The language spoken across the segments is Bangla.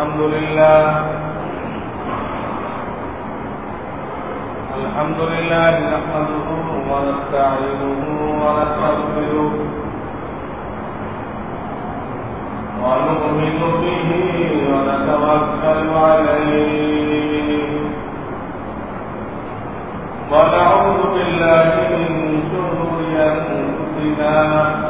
الحمد لله. الحمد لله نحمده ونستعينه ونستغفره. ونؤمن به ونتوكل عليه. ونعوذ بالله من شرور انفسنا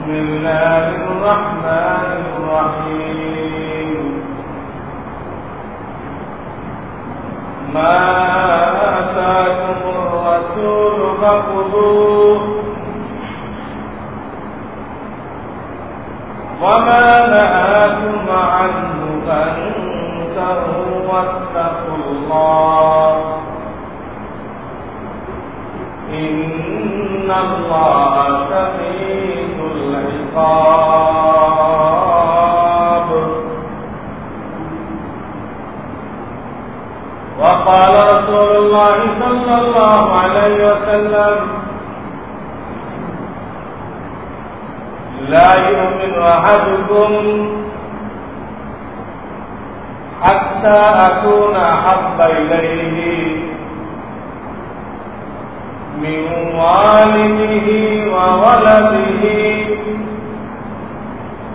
بسم الله الرحمن الرحيم. ما آتاكم الرسول وما عنه فانتهوا واتقوا الله. إن الله العقاب وقال رسول الله صلى الله عليه وسلم لا يؤمن أحدكم حتى أكون أحب إليه من والده وولده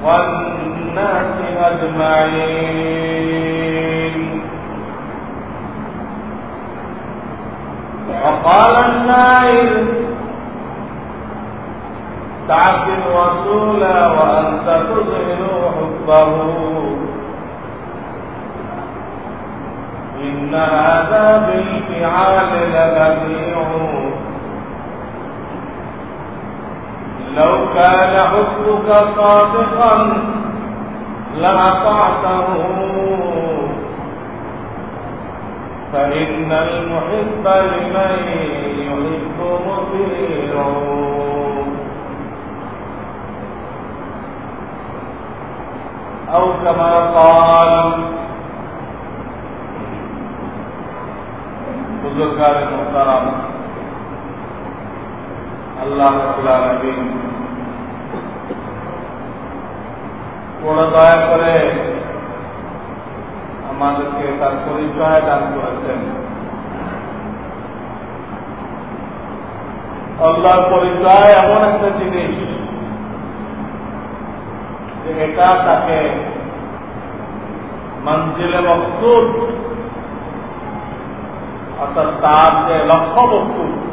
والناس أجمعين. وقال النائل تعصي الرسول وأنت تظهر حبه. إن هذا بالفعال لبديع لو كان حبك صادقا لأطعته. فإن المحب لمن يحب مطيع أو كما قال بزرگار محترم আল্লাহ নবীন বড় দয়া করে আমাদেরকে তার পরিচয় দান করেছেন। আল্লাহর পরিচয় এমন একটা জিনিস যে এটা তাকে মঞ্জিলে মকসুদ অর্থাৎ তার যে লক্ষ্য বস্তু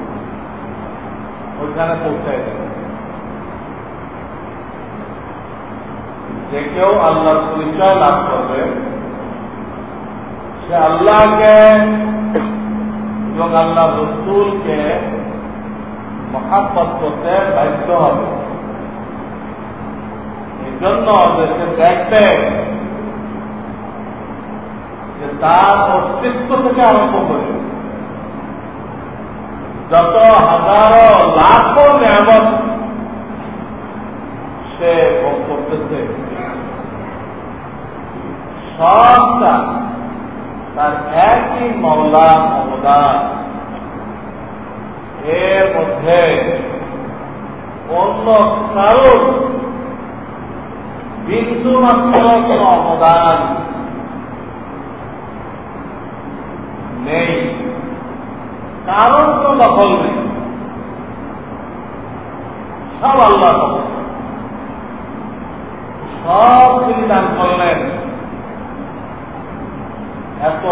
ওইখানে পৌঁছায় যে কেউ আল্লাহর পরিচয় লাভ করবে, সে আল্লাহকে এবং আল্লাহ রসুলকে মহাব্বত করতে বাধ্য হবে। এই দেশে দেখবে যে তার অস্তিত্ব থেকে আরম্ভ করে যত হাজারো লাখো নিয়ামত সে ভোগ করতেছে। সবটা তার একই মৌলা অবদান এর মধ্যে অন্য কারোর বিন্দু মাত্র কোন অবদান নেই। কারোর কোন দখল নেই। সব আল্লাহ সব তিনি দান করলেন এত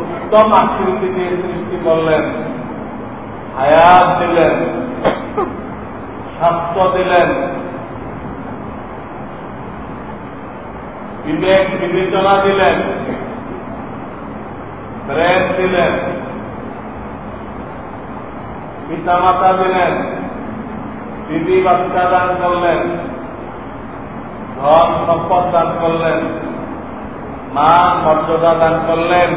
উত্তম আকৃতি দিয়ে সৃষ্টি করলেন, হায়াত দিলেন, স্বাস্থ্য দিলেন। বিবেক বিবেচনা দিলেন ব্রেন দিলেন। পিতামাতা দিলেন বিবি বাচ্চা দান করলেন, ধন সম্পদ দান করলেন, মা মর্যাদা দান করলেন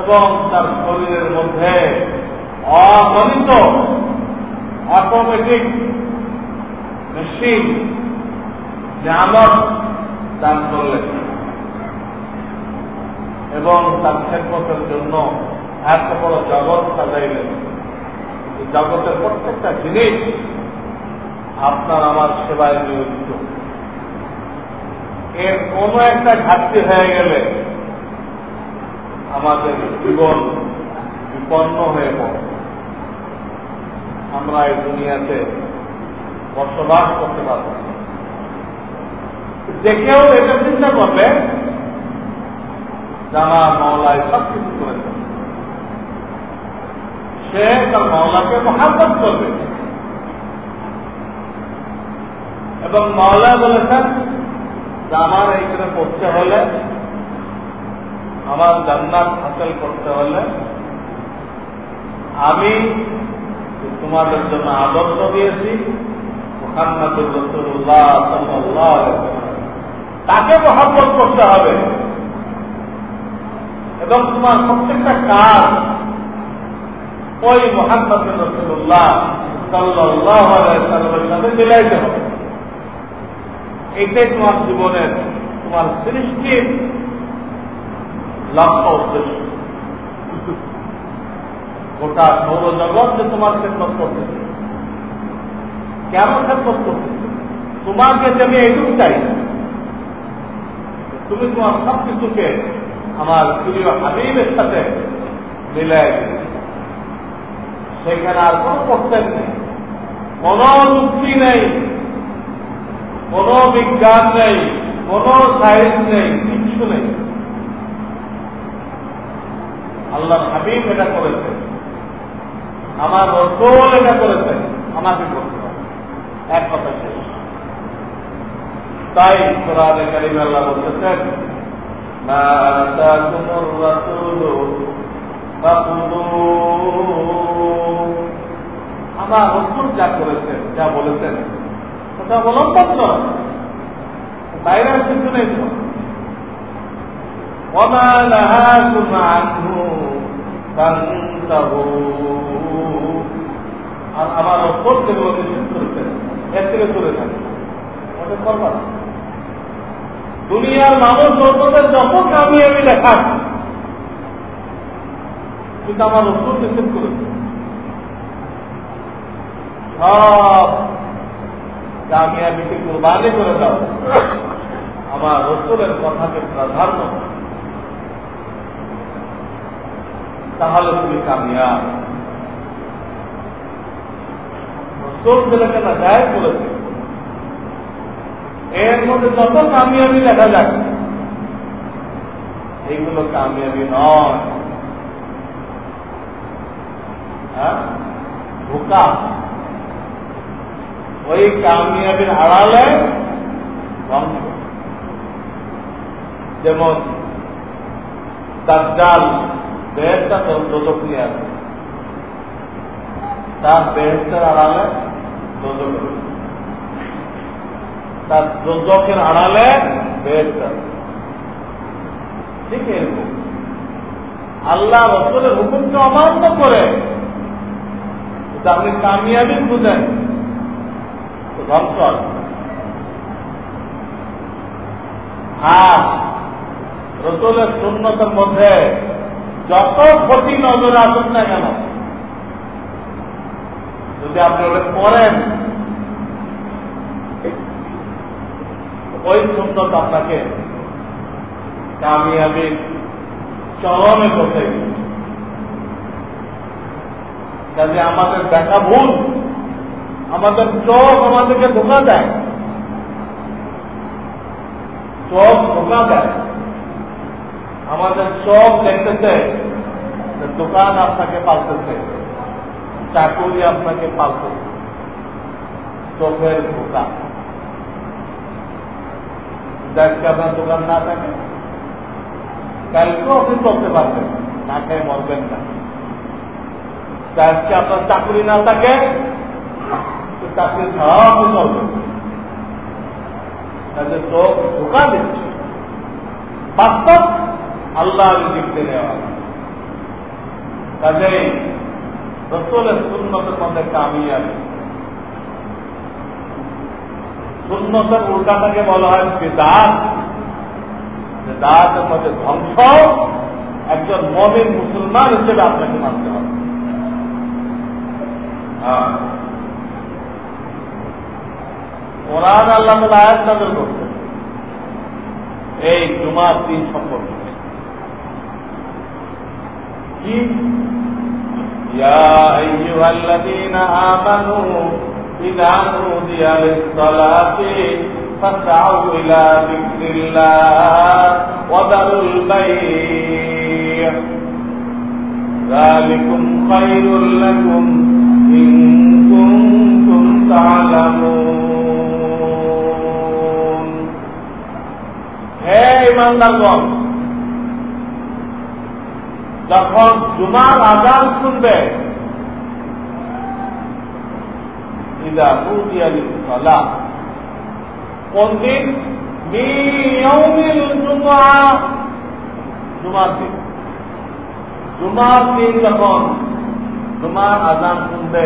এবং তার শরীরের মধ্যে অগণিত অটোমেটিক মেশিন জামত দান করলেন এবং তার খেদমতের জন্য এত বড় জগৎ সাজাইলেন। জগতের প্রত্যেকটা জিনিস আপনার আমার সেবায় নিয়োজিত। এর কোন একটা ঘাটতি হয়ে গেলে আমাদের জীবন বিপন্ন হয়ে পড়ে। আমরা এই দুনিয়াতে বসবাস করতে পারব যে কেউ এটা চিন্তা করবে জানা মহলায় সব কিছু করেছে সে তার মহলাকে মহাব্বত করবে। এবং মহলা বলেছেন যে আমার এইখানে পড়তে হলে, আমার জান্নাত হাসিল করতে হলে, আমি তোমাদের জন্য আদর্শ দিয়েছি তাকে মহাব্বত করতে হবে। এবং তোমার প্রত্যেকটা কাজ ওই মোহাম্মদ রসুল্লাহ সাল্লাহ সাল্লামের সাথে মিলাইতে হবে। এটাই তোমার জীবনের, তোমার সৃষ্টির লক্ষ্য উদ্দেশ্য। গোটা সৌরজগৎ যে তোমার খেদমত করতেছে। কেন খেদমত করতেছে? তোমাকে যে আমি এইটুকু চাই, তুমি তোমার সব কিছুকে আমার প্রিয় হাবিবের সাথে মিলাই সেখানে আর কোন প্রত্যেক নেই। কোন যুক্তি নেই, কোন বিজ্ঞান নেই, কোন সায়েন্স নেই, কিচ্ছু নেই। আল্লাহ হাবিব এটা করেছে আমার রসোল এটা করেছে আমাকে করতে হবে এক কথা শেষ। তাই কোরআনে কারিম আল্লাহ বলতেছেন, মা আতাকুমুর রাসূলু ফাখুযুহু আমার রসুল যা করেছেন, যা বলেছেন সেটা অবলম্বন কর বাইরের কিছু নেই তো আর আমার অপর যেগুলোকে করেছেন, এর থেকে চলে থাকে দুনিয়ার মানুষ যত কামিয়ে আমি লেখা কিন্তু আমার অপর নিষেধ করেছে। সব কামিয়াবিকে কোরবানি করে দাও। আমার রসুলের কথাকে প্রাধান্য তাহলে তুমি কামিয়াব। রসুল যেটাকে না যায় বলেছে এর মধ্যে যত কামিয়াবি দেখা যাক, এইগুলো কামিয়াবি নয় হ্যাঁ ধোকা ওই কামিয়াবির আড়ালে ধ্বংস যেমন দাজ্জাল বেহেস্তা দোজক নিয়ে আসে। তার বেহেস্তের আড়ালে দোজক তার দোজকের আড়ালে বেহেস্ত ঠিক এরকম। আল্লাহ রসুলের হুকুমকে অমান্য করে আপনি কামিয়াবি খুঁজেন তো ধ্বংস আর রসুলের শূন্যতার মধ্যে যত ক্ষতি নজরে আসুন না কেন, যদি আপনি ওটা করেন ওই সুন্দর আপনাকে কামিয়াবির চরমে করতে কাজে আমাদের দেখা ভুল। আমাদের চোখ আমাদেরকে ধোকা দেয়। চোখ ধোকা দেয়। আমাদের চোখ দেখতেছে দোকান আপনাকে পালতেছে, চাকুরি আপনাকে পালতেছে। চোখের ধোকা। আজকে আপনার দোকান না থাকে? কালকেও আপনি চলতে পারবেন, না খেয়ে মরবেন না। আজকে আপনার চাকরি না থাকে চাকরি ছাড়াও আপনি কাজে চোখ ধোকা দিচ্ছে বাস্তব আল্লাহ লিখতে নেওয়া কাজেই রসলের সুন্নতের মধ্যে কামিয়াবি সুন্নতের উল্টাটাকে বলা হয় বেদাত বেদাতের মধ্যে ধ্বংস একজন মমিন মুসলমান হিসেবে আপনাকে মানতে হবে কোরআন আল্লাহ আয়াত নাজল করছে এই জুমার দিন সম্পর্কে কি يا أيها الذين آمنوا إذا نودي للصلاة فاسعوا إلى ذكر الله وذروا البيع ذلكم خير لكم إن كنتم تعلمون হে ইমানদারগণ যখন জুমার আজান শুনবে ইদা উদিয়ালি সলা কোন দিন জুমা জুমার দিন জুমার দিন যখন জুমার আজান শুনবে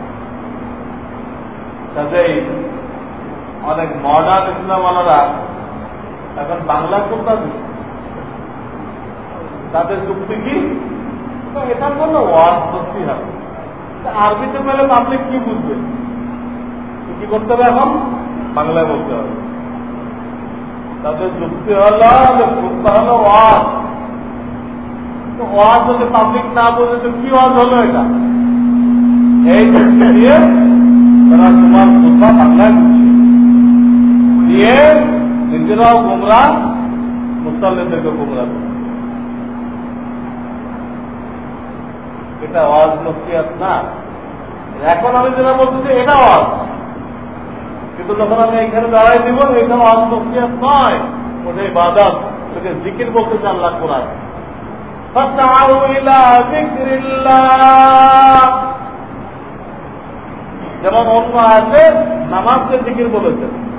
কাজেই অনেক মডার্ন ইসলামওয়ালারা এখন বাংলা দিচ্ছে তাদের যুক্তি কি? এটার জন্য ওয়াজ করতে হবে আরবিতে পেলে পাবলিক কি বুঝবে কি করতে হবে এখন? বাংলায় বলতে হবে। তাদের যুক্তি হলো বুঝতে হলো ওয়াজ। ওয়াজ যদি পাবলিক না বোঝে, তো কি ওয়াজ হলো এটা? এই দিয়ে তারা তোমার কথা বাংলায় দিয়ে নিজেরাও গোমরা মুসল্লিদেরকে গোমরা এটা আওয়াজ নসিয়াত না। এখন আমি যেটা বলছি এটা আওয়াজ কিন্তু যখন আমি এখানে দাঁড়াই দিব, এটা আওয়াজ নসিয়াত নয়। ওটাই বাদাত ওটাকে জিকির বলতে চান লাখ কোরআন। যেমন অন্য আছে নামাজকে জিকির বলেছেন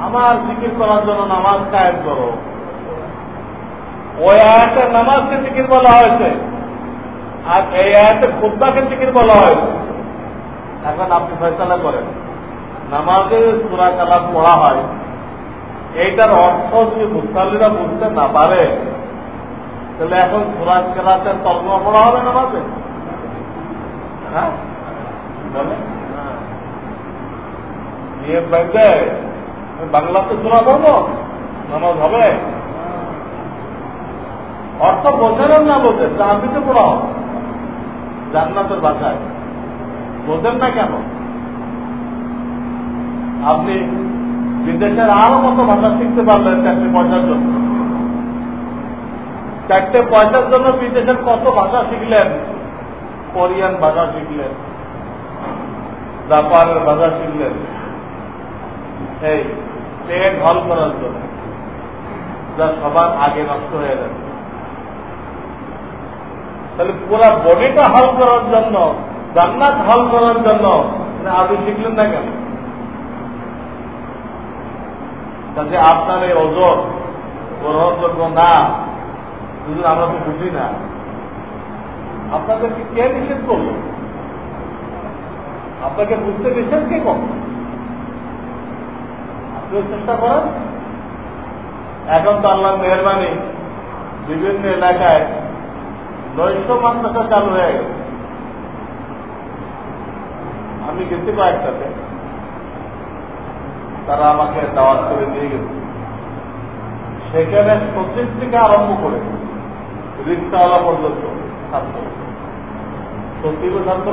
আমার জিকির করার জন্য নামাজ কায়েম করো। ওই আয়াতের নামাজকে জিকির বলা হয়েছে। আর এই আয়াতে খুদ্াকে জিকির বলা হয়েছে। এখন আপনি ফয়সলা করেন। নামাজে সুরা কালাম পড়া হয়। এইটার অর্থ যদি মুসাল্লিরা বুঝতে না পারে, তাহলে এখন সুরা কালাতের তর্জমা পড়া হবে হ্যাঁ? বলে নিয়ে বাইতে বাংলাতে শোনা করব নামাজ হবে? অর্থ বোঝেন না বোঝেন জাহাবিতে পড়াও জান্নাতের বাসায়। বোঝেন না কেন? আপনি বিদেশের আরও কত ভাষা শিখতে পারলেন চারটে পয়সার জন্য? চারটে পয়সার জন্য বিদেশের কত ভাষা শিখলেন? কোরিয়ান ভাষা শিখলেন। জাপানের ভাষা শিখলেন। এই, পেট হল করার জন্য। যা সবার আগে নষ্ট হয়ে যাচ্ছে তাহলে পুরা বডিটা হল করার জন্য, জান্নাত হল করার জন্য আরবি শিখলেন না কেন? তাতে আপনার এই ওজন গ্রহণযোগ্য না শুধু আমরা তো বুঝি না। আপনাদেরকে কে নিষেধ করল? আপনাকে বুঝতে নিষেধ কে কম আপনিও চেষ্টা করেন। এখন তো আল্লাহ মেহরবানি বিভিন্ন এলাকায় নৈশ মাদ্রাসা চালু হয়ে গেছে। আমি গেছি কয়েকটাতে। তারা আমাকে দাওয়াত করে দিয়ে গেছে। সেখানে পঁচিশ থেকে আরম্ভ করে রিক্সাওয়ালা পর্যন্ত ছাত্র। সচিব ছাত্র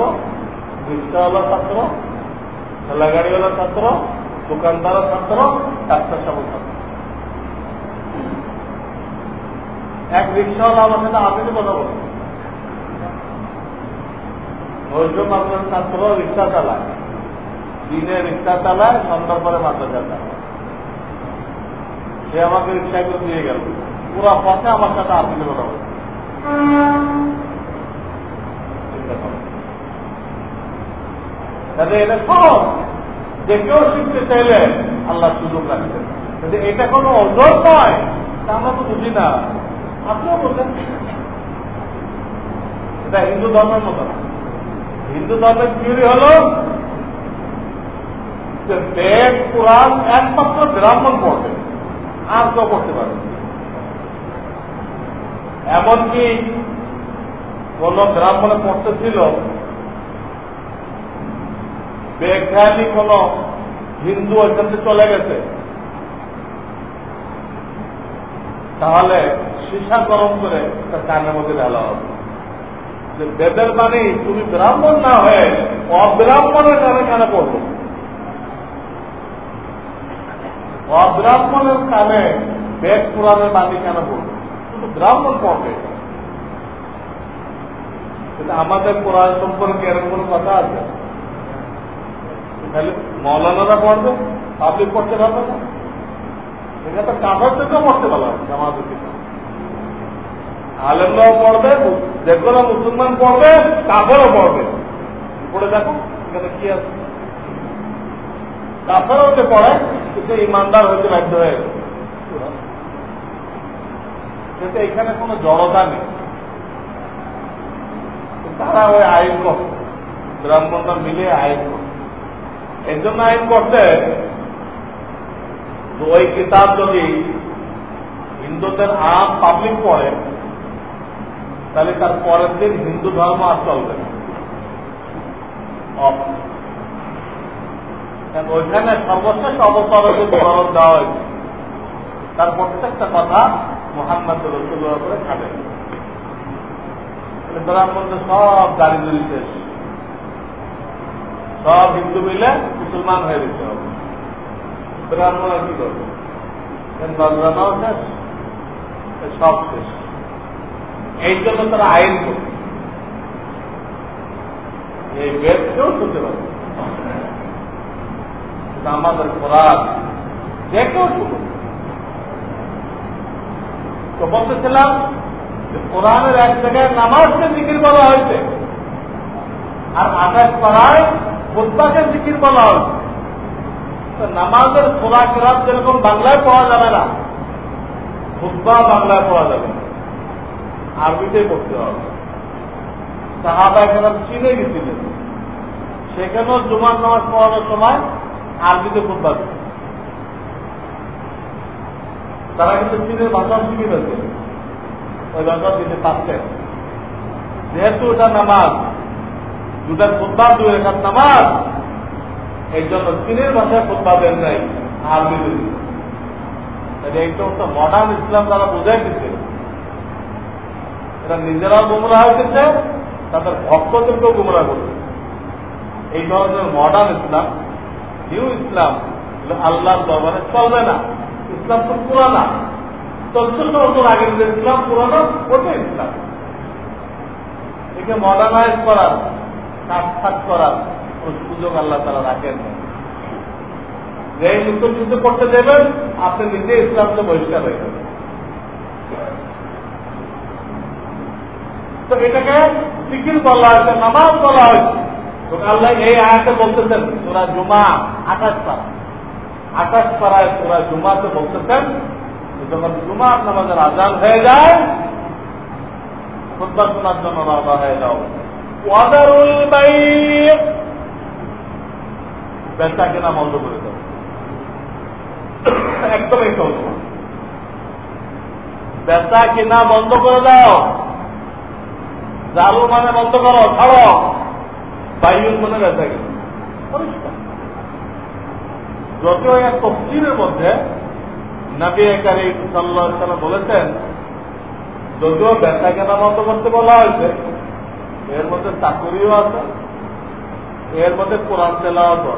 রিক্সাওয়ালা ছাত্র, ঠেলাগাড়িওয়ালা ছাত্র দোকানদার ছাত্র ডাক্তার সব ছাত্র। এক রিক্সাওয়ালা আমার সাথে আপনি কথা বলেন নৈশ মাত্রার ছাত্র রিক্সা চালায় দিনে রিক্সা চালায়, সন্ধ্যার পরে মাদ্রাসা চালায় সে আমাকে রিক্সা করে দিয়ে গেল। পুরো পথে আমার সাথে আপনি কথা বলেন তাহলে এটা সব যে কেউ শিখতে চাইলে আল্লাহ সুযোগ রাখছেন এটা কোনো ওজন নয়, তা আমরা তো বুঝি না। আপনিও বলছেন এটা হিন্দু ধর্মের মতো হিন্দু ধর্মের থিওরি হল যে বেদ কোরআন একমাত্র ব্রাহ্মণ পড়বে আর কেউ পড়তে পারবে এমনকি কোন ব্রাহ্মণে পড়তেছিল বেজ্ঞানী কোন হিন্দু ওইখান চলে গেছে। তাহলে সীসা গরম করে তার কানের মধ্যে ঢালা হবে। যে বেদের মানে তুমি ব্রাহ্মণ না হয়ে অব্রাহ্মণের কানে কানে পড়বে? অব্রাহ্মণের কানে বেদ পুরাণের বাণী কেন পড়বে শুধু ব্রাহ্মণ পড়বে। আমাদের কোরআন সম্পর্কে এরকম কোনো কথা আছে? তাহলে মৌলানারা পড়বে, পাবলিক পড়তে পারবে না। এটা তো কাভার থেকেও পড়তে পারলাম আমাদের আলেমরাও পড়বে যে কোনো মুসলমান পড়বে, কাফেরও পড়বে। পড়ে দেখো, এখানে কি আছে? কাফেরও যে পড়ে সে ইমানদার হইতে বাধ্য হয়ে কিন্তু এখানে কোনো জড়তা নেই। তারা ওই আইন করত ব্রাহ্মণরা মিলে আইন করত এর জন্য আইন করতে ওই কিতাব যদি হিন্দুদের আম পাবলিক পড়ে, তাহলে তার পরের দিন হিন্দু ধর্ম আর চলবে না। ওইখানে সর্বশেষ বিবরণ দেওয়া হয়েছে। তার প্রত্যেকটা কথা মোহাম্মদ রসুল্লাহ করে খাবে। ব্রাহ্মণদের সব গাড়ি জড়ি শেষ। সব হিন্দু মিলে মুসলমান হয়ে দিতে হবে ব্রাহ্মণ কি করবে? সব শেষ। এই জন্য তারা আইন করবে। এই বেদ কেউ শুনতে পারবে আমাদের খোরাক যে কেউ শুনুন তো বলতেছিলাম যে কোরআনের এক জায়গায় নামাজকে জিকির বলা হয়েছে, আর আকাশ পাড়ায় বুদ্ধকে জিকির বলা হয়েছে। তো নামাজের খোরাক রাত যেরকম বাংলায় পাওয়া যাবে না খুদ্া বাংলায় পাওয়া যাবে না। আরবিতে পড়তে হবে। সাহাবা এখানে চিনে গেছিলেন। সেখানেও জুমার নামাজ পড়ানোর সময় আরবিতে খুদ্া দিত তারা কিন্তু চীনের ভাষা শিখে ফেলছে ওই ভাষা দিতে পারতেন যেহেতু ওটা নামাজ দুটার খুদ্া দুই রেখার নামাজ এই জন্য চীনের ভাষায় খুদ্া দেন নাই আরবিতে। এইটা হচ্ছে মডার্ন ইসলাম তারা বোঝাই দিচ্ছে এটা নিজেরাও গুমরা হয়েছে তাদের ভক্তদেরকেও গুমরা করছে এই ধরনের মডার্ন ইসলাম নিউ ইসলাম। আল্লাহর দরবারে চলবে না। ইসলাম তো পুরানা। চোদ্দশো বছর আগের যে ইসলাম পুরানো ওটাই ইসলাম। একে মডার্নাইজ করার, কাজ করার সুযোগ আল্লাহ তারা রাখেন যে নতুন যুদ্ধ করতে দেবেন আপনি নিজে ইসলামকে বহিষ্কার হয়ে যাবেন। তো এটাকে সিকির বলা হয়েছে, নামাজ বলা হয়েছে। আল্লাহ এই আয়াতে বলতেছেন তোরা জুমা আকাশ পাড়া আকাশ পাড়ায় তোরা জুমাতে বলতেছেন যখন জুমার নামাজের আজান হয়ে যায় খুদ্া শোনার জন্য হয়ে যাও। ওয়াদারুল বাই বেচা কেনা বন্ধ করে দাও। একদমই চলছে বেচা কেনা বন্ধ করে দাও। জালু মানে বন্ধ করো, ছাড়ো। বাইয়ুল মানে বেচা পরিষ্কার। যদিও এক তফসিলের মধ্যে নবী কারিম সাল্লাহ বলেছেন যদিও বেচা কেনা বন্ধ করতে বলা হয়েছে এর মধ্যে চাকরিও আছে এর মধ্যে কোরআন তেলাও আছে।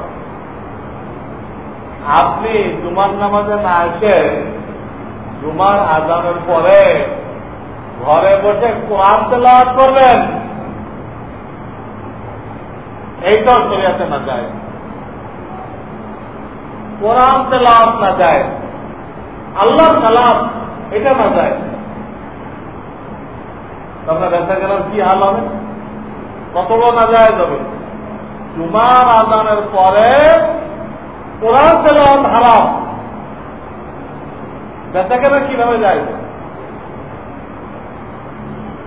আপনি জুমার নামাজে না এসে জুমার আজানের পরে ঘরে বসে কোরআন তেলাওয়াত করবেন এইটাও শরিয়াতে না যায়। কোরআন তেলাওয়াত না যায়। আল্লাহর কালাম, এটা না যায়। আপনার ব্যবসা গেলাম কি হাল হবে? কতগুলো না যায় যাবে? জুমার আজানের পরে কোরআন তেলাওয়াত হারাম। বেচা কেনা কীভাবে যায়?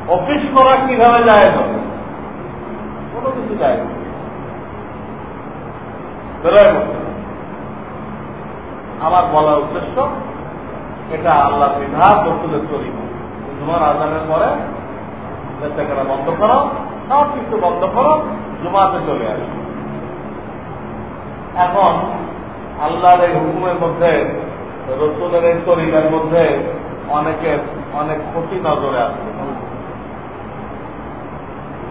অফিস করা কীভাবে যায়? কোনো কিছু যায় না। আমার বলার উদ্দেশ্য, এটা আল্লাহ বিধান বস্তুদের তৈরি জুমার আজানের পরে বেচা বন্ধ করো, সব কিছু বন্ধ করো, জুমাতে চলে আসো। এখন আল্লাহর এই হুকুমের মধ্যে, রসুলের এই তরিকার মধ্যে অনেকের অনেক ক্ষতি নজরে আসবে।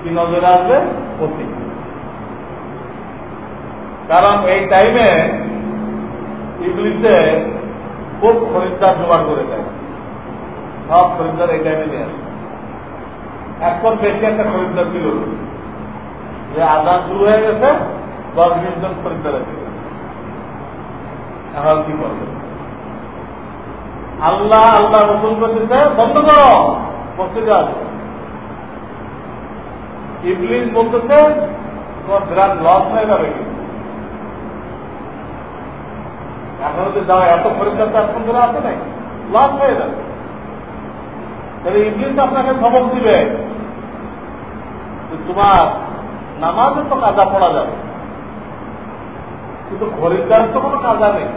কি নজরে আসবে? ক্ষতি। কারণ এই টাইমে ইংলিশে খুব খরিদ্দার জোগাড় করে দেয়। সব খরিদ্দার এই টাইমে নিয়ে আসে। এখন বেশি একটা খরিদ্দার ছিল। যে আজান শুরু হয়ে গেছে দশ বিশ জন খরিদ্দার আছে। এখন কি করবে? আল্লাহ আল্লাহ রসুল করতেছে বন্ধ করো, মসজিদে আসো। ইবলিশ বলতেছে, তোমার বিরাট লস হয়ে যাবে কিন্তু এখন যদি যাও এত পরীক্ষা তো এখন ধরে আসে নাই। লস হয়ে যাবে। তাহলে ইবলিশ আপনাকে সবক দিবে তোমার নামাজে তো কাজা পড়া যাবে। কিন্তু খরিদ্দার তো কোনো কাজা নেই।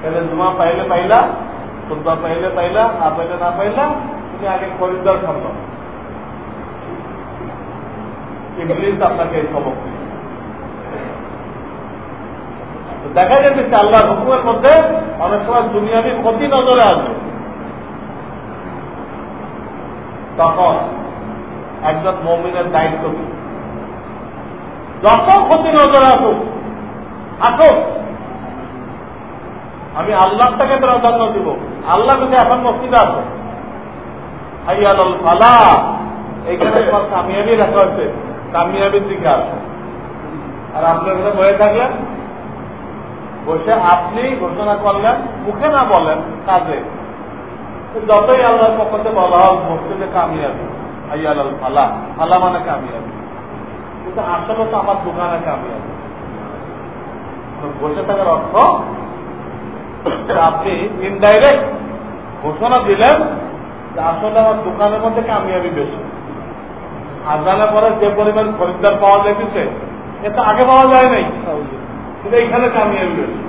তাহলে জুমা পাইলে পাইলা সুন্দর পাইলে পাইলা, না পাইলে না পাইলা, তুমি আগে খরিদ্দার সম্ভব ইংলিশ আপনাকে এই সবক দেখা যাচ্ছে আল্লাহ হুকুমের মধ্যে অনেক সময় দুনিয়াবি ক্ষতি নজরে আসবে। তখন একজন মমিনের দায়িত্ব কি? যত ক্ষতি নজরে আসুক আসুক। আমি আল্লাহটাকে প্রাধান্য দিব। আল্লাহ যদি এখন মসজিদে আছে হাইয়াল ফালা, এইখানে তোমার কামিয়াবি রাখা হয়েছে, কামিয়াবির দিকে আসে আর আপনি ওখানে বয়ে থাকলেন বসে আপনি ঘোষণা করলেন, মুখে না বলেন, কাজে। যতই আল্লাহর পক্ষে বলা হোক, মসজিদে কামিয়াবি হাইয়াল ফালা। ফালা মানে কামিয়াবি। কিন্তু আসলে তো আমার দোকানে কামিয়াবি। বসে থাকার অর্থ আপনি ইনডাইরেক্ট ঘোষণা দিলেন যে আসলে আমার দোকানের মধ্যে কামিয়াবি বেশি। আজানের পরে যে পরিমাণ খরিদ্দার পাওয়া যাইতেছে এটা আগে পাওয়া যায় নাই। কিন্তু এইখানে কামিয়াবি বেশি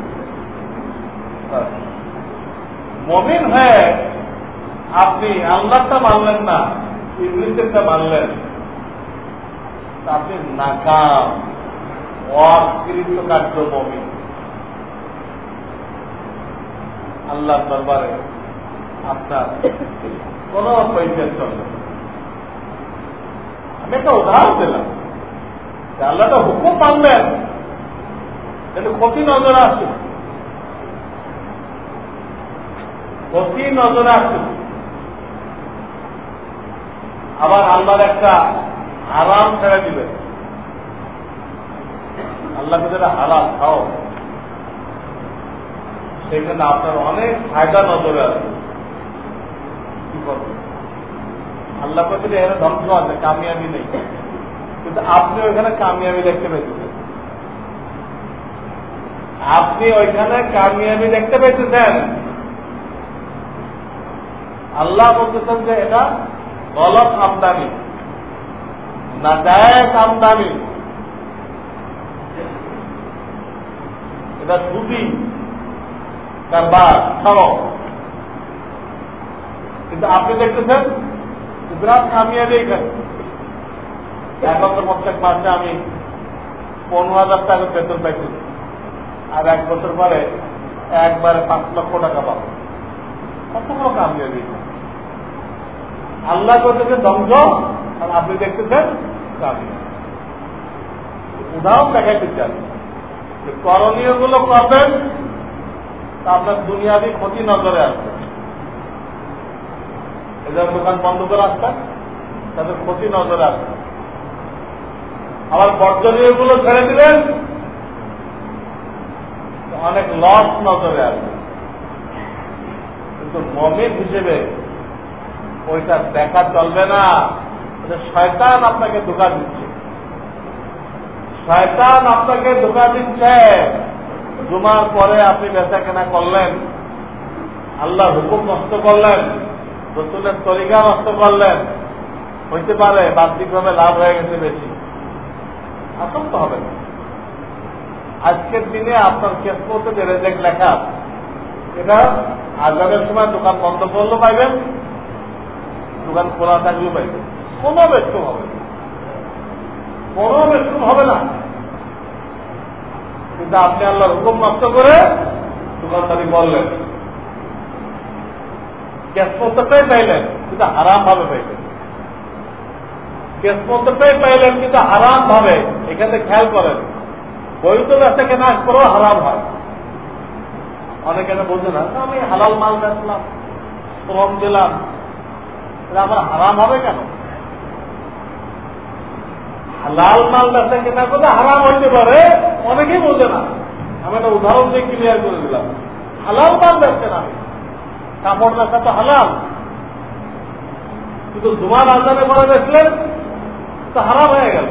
মমিন হয়ে আপনি আল্লাহটা মানলেন না ইংলিশেরটা মানলেন আপনি নাকাম অকৃত কার্য মমিন। আল্লাহ দরবারে আপনার কোন পৈতের চলবে আমি একটা উদাহরণ দিলাম আল্লাহটা হুকুম মানবেন। কিন্তু ক্ষতি নজরে আসছে ক্ষতি নজরে আসছে আবার আল্লাহর একটা আরাম ছেড়ে দিবেন আল্লাহকে যেটা হারাম খাও সেখানে আপনার অনেক ফায়দা নজরে আছে কি করবেন আল্লাহ কাছে এখানে ধ্বংস আছে কামিয়াবি নেই কিন্তু আপনি ওইখানে কামিয়াবি দেখতে পেয়েছেন আপনি ওইখানে কামিয়াবি দেখতে পেয়েছেন আল্লাহ বলতেছেন যে এটা গলত আমদানি না দেয় আমদানি। এটা ছুটি কারবার সড়ক কিন্তু আপনি দেখতেছেন বিরাট কামিয়াবি এখানে। এখন তো প্রত্যেক মাসে আমি পনেরো হাজার টাকা বেতন পাইছি আর এক বছর পরে একবারে পাঁচ লক্ষ টাকা পাবো। কত বড় কামিয়াবি আল্লাহ করতেছে ধ্বংস, আর আপনি দেখতেছেন কামিয়াবি উদাহরণ দেখাইতে চান যে করণীয়গুলো করবেন, তা আপনার দুনিয়াবি ক্ষতি নজরে আসবে। এদের দোকান বন্ধ করে আসবেন তাদের ক্ষতি নজরে আসবে। আবার বর্জনীয়গুলো ছেড়ে দিবেন অনেক লস নজরে আসবে। কিন্তু মমিন হিসেবে ওইটা দেখা চলবে না। শয়তান আপনাকে ধোকা দিচ্ছে। শয়তান আপনাকে ধোকা দিচ্ছে। জুমার পরে আপনি বেচা কেনা করলেন। আল্লাহ হুকুম নষ্ট করলেন। রসুলের তরিকা নষ্ট করলেন। হইতে পারে বাহ্যিকভাবে লাভ হয়ে গেছে বেশি। আসক্ত হবে না আজকের দিনে আপনার কেসমতে যে রেজেক্ট লেখা এটা আজানের সময় দোকান বন্ধ করলেও পাইবেন, দোকান খোলা থাকলেও পাইবেন। কোনো ব্যস্ত হবে কোনো ব্যস্ত হবে না। কিন্তু আপনি আল্লাহর হুকুম নষ্ট করে দোকানদারি করলেন। কেসমতটাই পাইলেন, কিন্তু হারাম ভাবে পাইলেন। কেসমতটাই পাইলেন, কিন্তু হারাম ভাবে। এখানে খেয়াল করেন বৈধ ব্যবসা কেনা করেও হারাম হয়। অনেকে বলছে, না আমি হালাল মাল বেচলাম, শ্রম দিলাম। আমার হারাম হবে কেন? হালাল মাল ব্যবসা কেনা করলে হারাম হইতে পারে, অনেকেই বোঝে না, আমি একটা উদাহরণ দিয়ে ক্লিয়ার করে দিলাম। হালাল মাল ব্যবসা না, কাপড় ব্যবসা তো হালাল। কিন্তু জুমার আজানে পরে দেখলেন তো হারাম হয়ে গেল।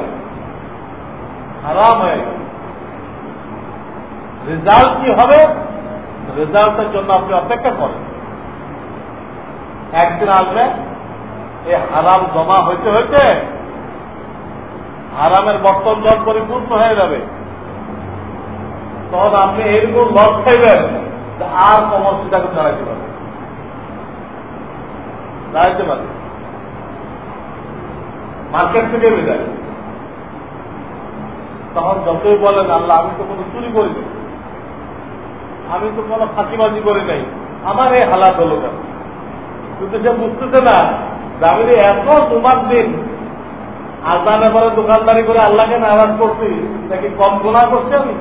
হারাম হয়ে গেল। রেজাল্ট কি হবে? রেজাল্টের জন্য আপনি অপেক্ষা করেন। একদিন আসবে, এই হারাম জমা হইতে হইতে হারামের বর্তন জল পরিপূর্ণ হয়ে যাবে। তখন আপনি এইরকম লস খাইবেন আর সমস্যাটাকে দাঁড়াইতে পারবেন। দাঁড়াইতে পারবেন। মার্কেট থেকে বেজায় তখন যতই বলেন, আল্লাহ, আমি তো কোনো চুরি করিনি। আমি তো কোনো ফাঁকিবাজি করি নাই। আমার এই হালাত হলো কেন? কিন্তু সে বুঝতেছে না যে আমি এত তোমার দিন আজানে পরে দোকানদারি করে আল্লাহকে নারাজ করছি নাকি কম গোনা করছি আমি?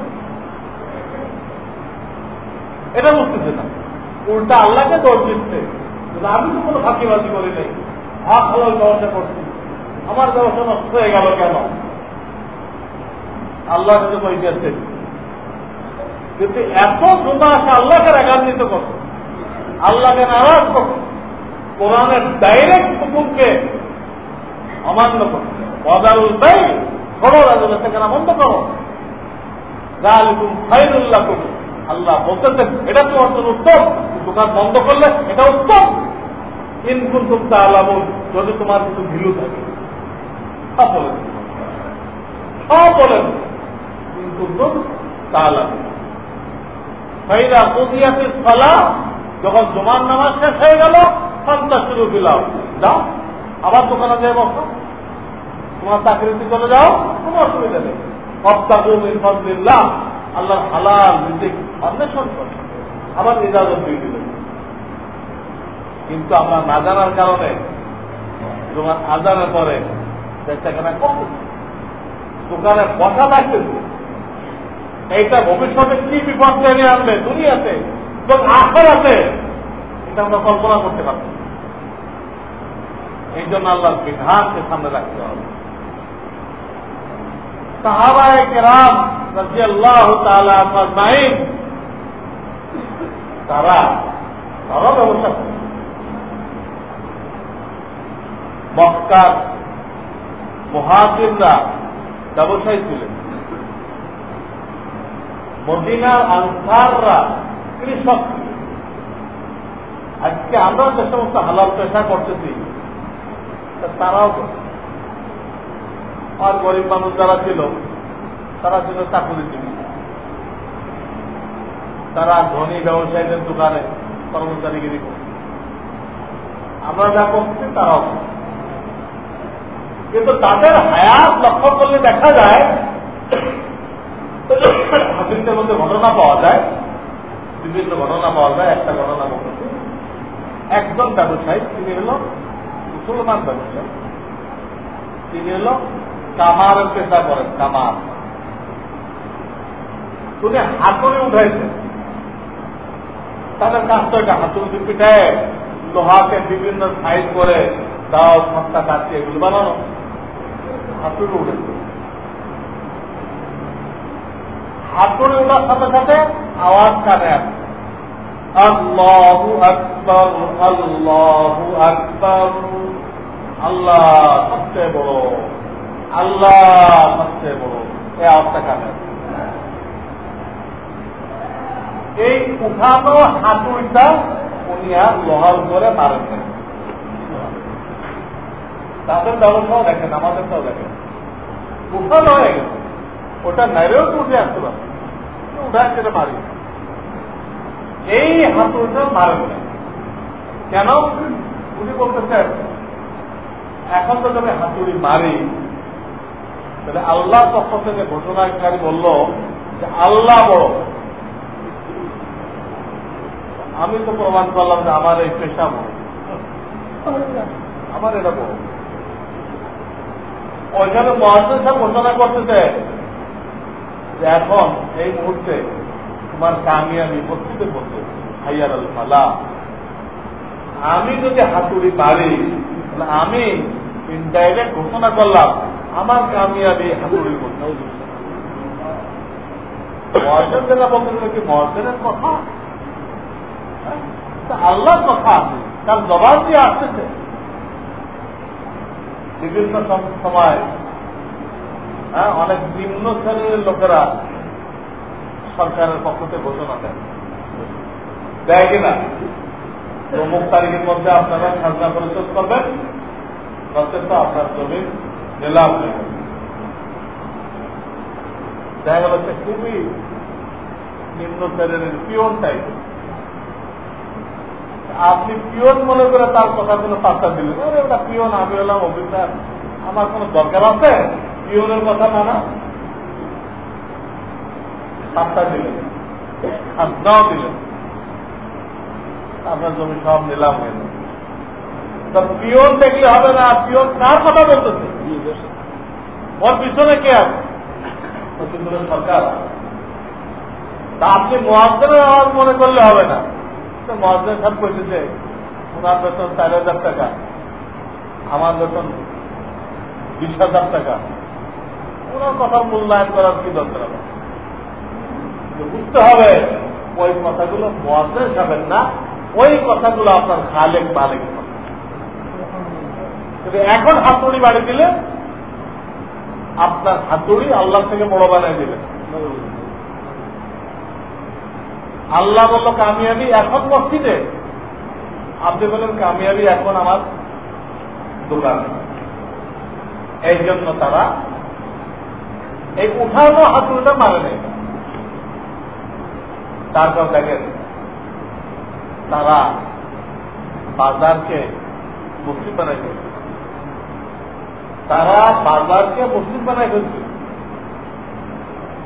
এটা বুঝতেছে না। উল্টা আল্লাহকে দোষ দিচ্ছে, কিন্তু আমি তো কোনো ফাঁকিবাজি করি নাই। হক হালাল ব্যবসা করছি। আমার ব্যবসা নষ্ট হয়ে গেল কেন? আল্লাহ কাছে পৌঁছাচ্ছে কিন্তু এত জমা আসে আল্লাহকে রাগান্বিত করত আল্লাহকে নারাজ করত কোরআনের ডাইরেক্ট হুকুমকে অমান্য করত বদারুল তাই করো রাজুল সেখানে বন্ধ করো। জালিকুম ফাইরুল্লাহ করো আল্লাহ বলতেছেন, এটা তো অন্তর উত্তম। দোকান বন্ধ করলে এটা উত্তম। ইনকুন তুমতা আলামুন যদি তোমার কিছু ভিলু থাকে। সব বলেন। সব বলেন। ইনকুন তাহলে ফাইদা কুদিয়াতে ফলা যখন জমান নামাজ শেষ হয়ে গেল সন্তাস শুরু দিলাম যাও, আবার দোকানে যাই বসো। তোমার চাকরিতে চলে যাও, কোনো অসুবিধা নেই। সপ্তাহুম ইনফাদিল্লাহ আল্লাহ হালাল রিজিক অন্বেষণ করে। আবার ইজাজত দিয়ে দিলেন কিন্তু আমরা না জানার কারণে তোমার আজানের পরে চেষ্টা কম দোকানে বসা লাগতেছে এইটা ভবিষ্যতে কি বিপদ টেনে আনবে? দুনিয়াতে এবং আখর আছে এটা আমরা কল্পনা করতে পারব এই জন্য আল্লাহ বিধানকে সামনে রাখতে হবে। সাহাবায় তারা ব্যবসায়ী ছিলেন। মদিনার আনসাররা কৃষক। আজকে আমরা যে সমস্ত হালাল পেশা করতেছি তারাও আর গরিব মানুষ যারা ছিল, তারা ছিল চাকুরিজীবী। তারা ধনী ব্যবসায়ীদের দোকানে কর্মচারীগিরি করছে। আমরা যা করছি, তারাও কিন্তু তাদের হায়াত লক্ষ্য করলে দেখা যায় হাদিসের মধ্যে ঘটনা পাওয়া যায়, বিভিন্ন ঘটনা পাওয়া যায়, একটা ঘটনা বলতে একজন ব্যবসায়ী, তিনি হল মুসলমান ব্যবসায়ী। তিনি হল কামার পেশা করেন, কামার। তুমি হাতুড়ি উঠাইছেন তাদের কাজ তো এটা হাতুড়ি পিঠায় লোহাকে বিভিন্ন সাইজ করে দাও সস্তা কাটছে এগুলো বানানো। হাতুড়ি উঠেছে হাতুড়ি ওঠার সাথে সাথে আওয়াজ কানে আসে আল্লাহু আকবর আল্লাহু আকবর। আল্লাহ সবচেয়ে বড়, আল্লাহ সবচেয়ে বড়। এই আওয়াজটা কানে এই উঠানো হাতুড়িটা উনি আর লোহার উপরে মারেন নাই। তাদের ব্যবসাও দেখেন, আমাদেরটাও দেখেন। উঠানো হয়ে গেছে। ওটা নাইরেও উঠে আসতে পারে। উঠা সেটা মারি এই হাতুড়িটা মারেন না। কেন? উনি বলতেছেন, এখন তো যদি হাতুড়ি মারি। তাহলে আল্লাহ পক্ষ থেকে ঘোষণাকারী বলল যে, আল্লাহ বড় আমি তো প্রমাণ করলাম যে আমার এই পেশা বড় আমার এটা বড় ওইখানে সাহেব ঘোষণা করতেছে এখন এই মুহূর্তে তোমার কামিয়াবি বস্তিতে বলতে হাইয়ার আল ফালা। আমি যদি হাতুড়ি মারি তাহলে আমি ইনডাইরেক্ট ঘোষণা করলাম, আমার কামিয়াবি হাতুড়ির মধ্যে বলতে কি, মহাজনের কথা? আল্লাহর কথা তার জবাব দিয়ে আসতেছে। বিভিন্ন সময় হ্যাঁ অনেক নিম্ন শ্রেণির লোকেরা সরকারের পক্ষ থেকে ঘোষণা দেয়। দেয় কিনা? অমুক তারিখের মধ্যে আপনারা খাজনা পরিশোধ করবেন। নচেত আপনার জমি নিলাম দেখা গেল হচ্ছে খুবই নিম্ন শ্রেণির পিওন টাইপের আপনি পিওন মনে করে তার কথা কোনো পাত্তা দিলেন ওটা পিওন, আমি হলাম অভিজ্ঞান আমার কোনো দরকার আছে? পিওনের কথা মানা। পাত্তা দিলেন। খাজনাও দিলেন। আপনার জমি সব নিলাম হয়ে তা পিওন দেখলে হবে না পিওন কার কথা বলতেছে? ওর পিছনে কে আছে? সরকার। তা আপনি মহাজনের আওয়াজ মনে করলে হবে না। তো ওনার বেতন চার হাজার টাকা, আমার বেতন বিশ হাজার টাকা। ওনার কথার মূল্যায়ন করার কি দরকার বুঝতে হবে, ওই কথাগুলো মহাজন সাহেবের না, ওই কথাগুলো আপনার খালেক মালিক এখন হাতুড়ি বাড়ি দিলে, আপনার হাতুড়ি আল্লাহ থেকে বড় বানাই দিলেন আল্লাহ বলল, কামিয়াবি এখন মসজিদে? আপনি বলেন, কামিয়াবি এখন আমার দোকান। এই জন্য তারা এই উঠানো হাতুড়িটা মারে নেই। তারপর দেখেন, তারা বাজারকে মসজিদ বানাই ফেলছে। তারা বাজারকে মসজিদ বানাই ফেলছে।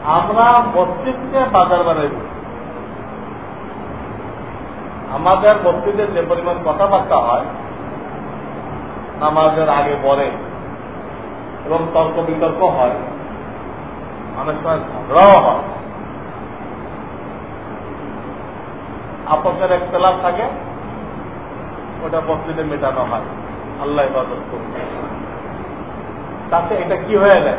আমরা মসজিদকে বাজার বানাই আমাদের মসজিদে যে পরিমাণ কথাবার্তা হয়, নামাজের আগে পরে এবং তর্ক বিতর্ক হয় অনেক সময় ঝগড়াও হয়। আপসের একতলাপ থাকে, ওটা মসজিদে মেটানো হয়। আল্লাহ তাতে এটা কি হয়ে যায়?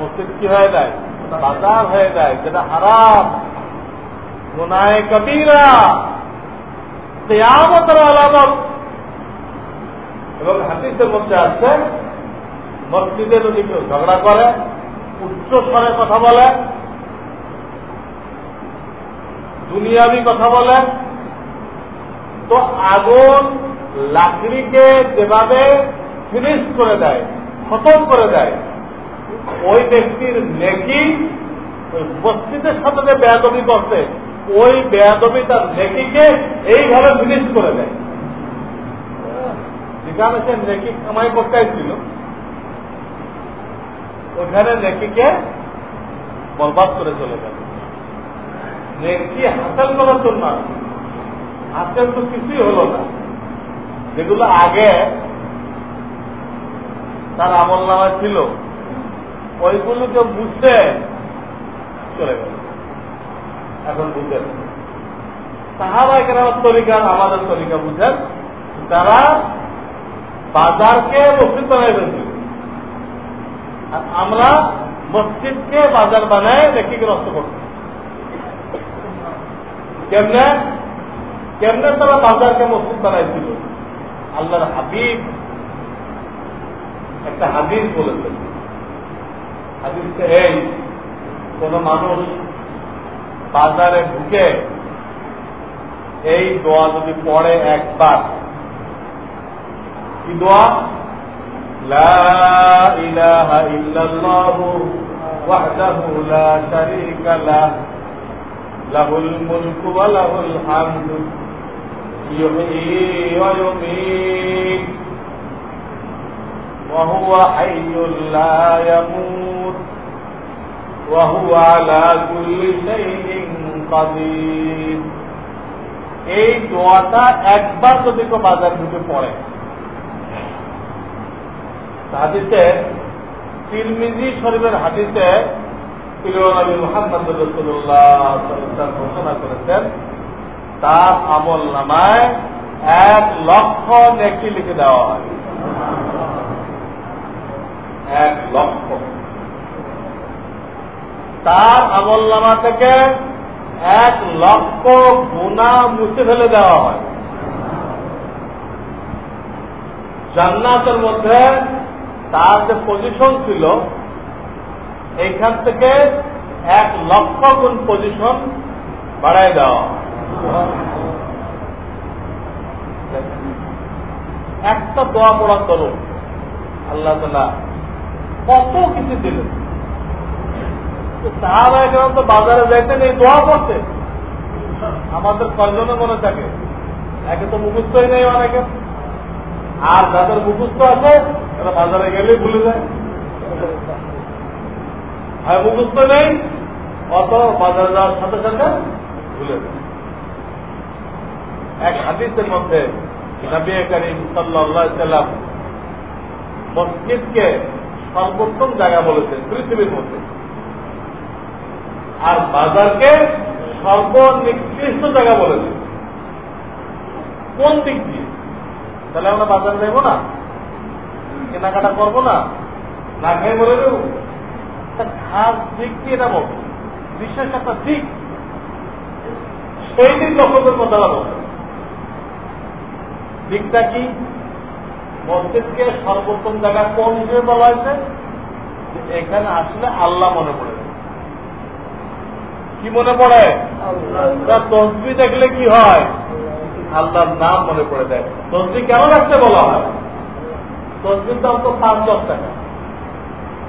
মসজিদ কি হয়ে যায়? বাজার হয়ে যায়, যেটা হারাম। গুনায় কবিরা। কেয়ামতের আলামত। এবং হাতিসের মধ্যে আছে, মসজিদে যদি কেউ ঝগড়া করে উচ্চ স্বরে কথা বলে, দুনিয়াবি কথা বলে, তো আগুন লাকড়িকে যেভাবে ফিনিশ করে দেয়, খতম করে দেয়, ওই ব্যক্তির নেকি মসজিদের সাথে যে বেয়াদবি করছে, ওই বেয়াদবি তার নেকিকে এইভাবে ফিনিশ করে দেয়। যেখানে সে নেকি কামাই করতে ছিল ওখানে নেকিকে বরবাদ করে চলে যাবে নেকি হাসিল করার জন্য হাসিল তো কিছুই হলো না। যেগুলো আগে তার আমল নামা ছিল, ওইগুলোকে বুঝতে চলে গেল। এখন বুঝেন সাহাবা কেন তরিকা আমাদের তরিকা বুঝেন তারা বাজারকে মসজিদ বানাই ফেলছিল আর আমরা মসজিদকে বাজার বানায় রেখে নষ্ট করছি। কেমনে? কেমনে তারা বাজারকে মসজিদ বানাইছিল? আল্লাহর হাবিব একটা হাদিস বলেছেন। হাদিসে এই, কোন মানুষ বাজারে ঢুকে এই দোয়া যদি পড়ে একবার, কি দোয়া? لا إله إلا الله وحده لا شريك له له الملك وله الحمد يحيي ويميت وهو حي لا يموت وهو على كل شيء قدير এই দোয়াটা একবার যদি কেউ বাজার ঢুকে পড়ে হাদিসে, তিরমিজি শরীফের হাদিসে ঘোষণা করেছেন, তার আমল নামায় এক লক্ষ নেকি লিখে দেওয়া হয়। এক লক্ষ। তার আমল নামা থেকে এক লক্ষ গুণা মুছে ফেলে দেওয়া হয়। জান্নাতের মধ্যে তার যে পজিশন ছিল, এইখান থেকে এক লক্ষ গুণ পজিশন বাড়াই দেওয়া একটা দোয়া পড়ার দরুন। আল্লাহ তালা কত কিছু দিল তারা এখানে তো বাজারে যাইতেন, এই দোয়া করতে আমাদের কয়জনে মনে থাকে? একে তো মুখস্থই নেই অনেকে। আর যাদের মুখস্থ আছে তারা বাজারে গেলেই ভুলে যায়। আর মুখস্থ নেই, অত বাজারে যাওয়ার সাথে সাথে ভুলে যায়। এক হাদিসের মধ্যে নবী করিম সাল্লাহ মসজিদকে সর্বোত্তম জায়গা বলেছেন, পৃথিবীর মধ্যে। আর বাজারকে সর্বনিকৃষ্ট জায়গা বলেছে কোন দিক দিয়ে? তাহলে আমরা বাজার যাইব না? কেনাকাটা করব না না খেয়ে বলে দেব খাস দিক দিয়ে এটা বলব বিশেষ একটা দিক। সেই দিক লক্ষ্যের কথা বলব দিকটা কি? মসজিদকে সর্বোত্তম জায়গা কোন হিসেবে বলা হয়েছে? এখানে আসলে আল্লাহ মনে পড়ে। কি মনে পড়ে? তসবি দেখলে কি হয়? আল্লাহর নাম মনে পড়ে দেয় তসবি কেন রাখতে বলা হয়? তসবির দাম তো পাঁচ দশ টাকা।